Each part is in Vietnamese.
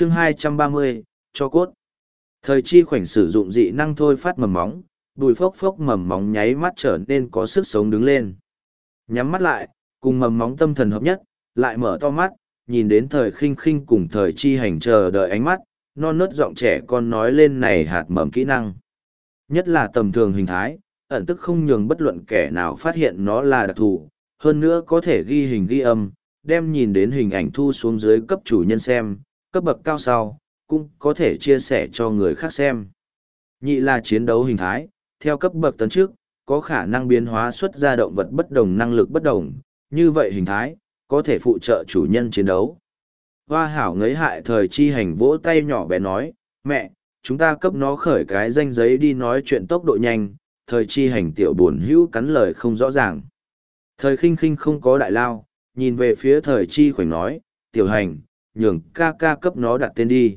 chương 230, cho cốt. Thời chi khoảnh sử dụng dị năng thôi phát mầm móng, bùi phốc phốc mầm móng nháy mắt trở nên có sức sống đứng lên. Nhắm mắt lại, cùng mầm móng tâm thần hợp nhất, lại mở to mắt, nhìn đến thời khinh khinh cùng thời chi hành chờ đợi ánh mắt, non nớt giọng trẻ con nói lên này hạt mầm kỹ năng. Nhất là tầm thường hình thái, ẩn tức không nhường bất luận kẻ nào phát hiện nó là đặc thù, hơn nữa có thể ghi hình ghi âm, đem nhìn đến hình ảnh thu xuống dưới cấp chủ nhân xem, cấp bậc cao sau, cũng có thể chia sẻ cho người khác xem. Nhị là chiến đấu hình thái, theo cấp bậc tấn trước, có khả năng biến hóa xuất ra động vật bất đồng năng lực bất đồng, như vậy hình thái, có thể phụ trợ chủ nhân chiến đấu. Hoa hảo ngấy hại thời chi hành vỗ tay nhỏ bé nói, mẹ, chúng ta cấp nó khởi cái danh giấy đi nói chuyện tốc độ nhanh, thời chi hành tiểu buồn hữu cắn lời không rõ ràng. Thời khinh khinh không có đại lao, nhìn về phía thời chi khoảnh nói, tiểu hành, nhường ca ca cấp nó đặt tên đi.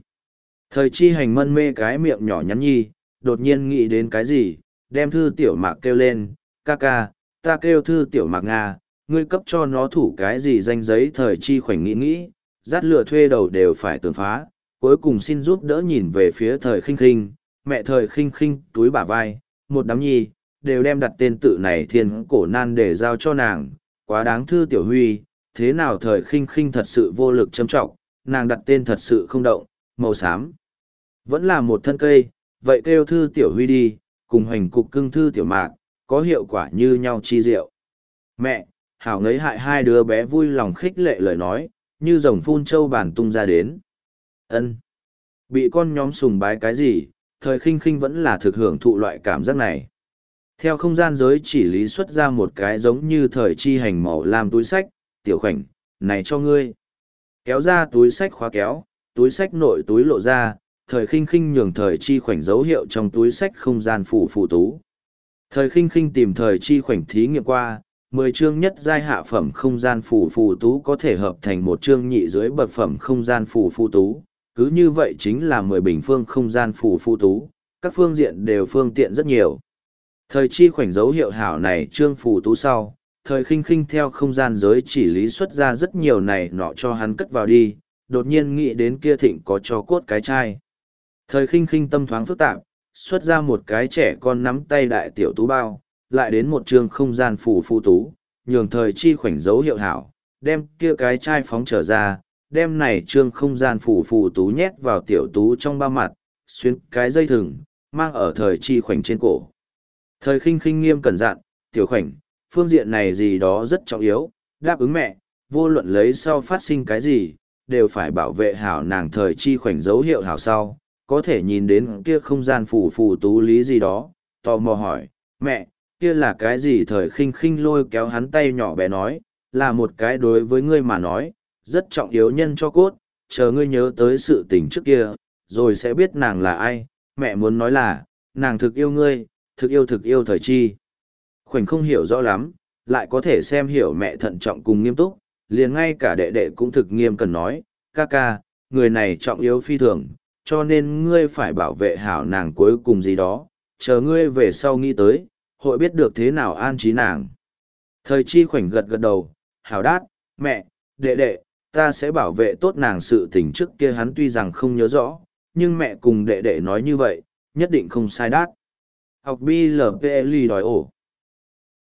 Thời chi hành mân mê cái miệng nhỏ nhắn nhi, đột nhiên nghĩ đến cái gì, đem thư tiểu mạc kêu lên, ca ca, ta kêu thư tiểu mạc Nga, ngươi cấp cho nó thủ cái gì danh giấy thời chi khoảnh nghĩ nghĩ, rát lửa thuê đầu đều phải tường phá, cuối cùng xin giúp đỡ nhìn về phía thời khinh khinh, mẹ thời khinh khinh túi bả vai, một đám nhi, đều đem đặt tên tự này thiên cổ nan để giao cho nàng, quá đáng thư tiểu huy, thế nào thời khinh khinh thật sự vô lực châm trọng, nàng đặt tên thật sự không động, màu xám. Vẫn là một thân cây, vậy kêu thư tiểu huy đi, cùng hành cục cưng thư tiểu mạc, có hiệu quả như nhau chi diệu. Mẹ, hảo ngấy hại hai đứa bé vui lòng khích lệ lời nói, như rồng phun châu bản tung ra đến. ân Bị con nhóm sùng bái cái gì, thời khinh khinh vẫn là thực hưởng thụ loại cảm giác này. Theo không gian giới chỉ lý xuất ra một cái giống như thời chi hành màu làm túi sách, tiểu khoảnh, này cho ngươi. Kéo ra túi sách khóa kéo, túi sách nội túi lộ ra, thời khinh khinh nhường thời chi khoảnh dấu hiệu trong túi sách không gian phủ phủ tú. Thời khinh khinh tìm thời chi khoảnh thí nghiệm qua, mười chương nhất giai hạ phẩm không gian phủ phù tú có thể hợp thành một chương nhị dưới bậc phẩm không gian phủ phù tú, cứ như vậy chính là mười bình phương không gian phủ phù tú, các phương diện đều phương tiện rất nhiều. Thời chi khoảnh dấu hiệu hảo này trương phù tú sau, thời khinh khinh theo không gian giới chỉ lý xuất ra rất nhiều này nọ cho hắn cất vào đi, đột nhiên nghĩ đến kia thịnh có cho cốt cái chai. Thời khinh khinh tâm thoáng phức tạp, xuất ra một cái trẻ con nắm tay đại tiểu tú bao, lại đến một trường không gian phủ phù tú, nhường thời chi khoảnh dấu hiệu hảo, đem kia cái chai phóng trở ra, đem này trương không gian phủ phù tú nhét vào tiểu tú trong ba mặt, xuyên cái dây thừng, mang ở thời chi khoảnh trên cổ. Thời khinh khinh nghiêm cẩn dặn, tiểu khoảnh, phương diện này gì đó rất trọng yếu, đáp ứng mẹ, vô luận lấy sau phát sinh cái gì, đều phải bảo vệ hảo nàng thời chi khoảnh dấu hiệu hảo sau, có thể nhìn đến kia không gian phù phù tú lý gì đó, tò mò hỏi, mẹ, kia là cái gì thời khinh khinh lôi kéo hắn tay nhỏ bé nói, là một cái đối với ngươi mà nói, rất trọng yếu nhân cho cốt, chờ ngươi nhớ tới sự tình trước kia, rồi sẽ biết nàng là ai, mẹ muốn nói là, nàng thực yêu ngươi, thực yêu thực yêu thời chi. Khoảnh không hiểu rõ lắm, lại có thể xem hiểu mẹ thận trọng cùng nghiêm túc, liền ngay cả đệ đệ cũng thực nghiêm cần nói, ca ca, người này trọng yếu phi thường, cho nên ngươi phải bảo vệ hảo nàng cuối cùng gì đó, chờ ngươi về sau nghĩ tới, hội biết được thế nào an trí nàng. Thời chi khoảnh gật gật đầu, hảo đát, mẹ, đệ đệ, ta sẽ bảo vệ tốt nàng sự tình trước kia hắn tuy rằng không nhớ rõ, nhưng mẹ cùng đệ đệ nói như vậy, nhất định không sai đát. Học BLPLI đòi ổ.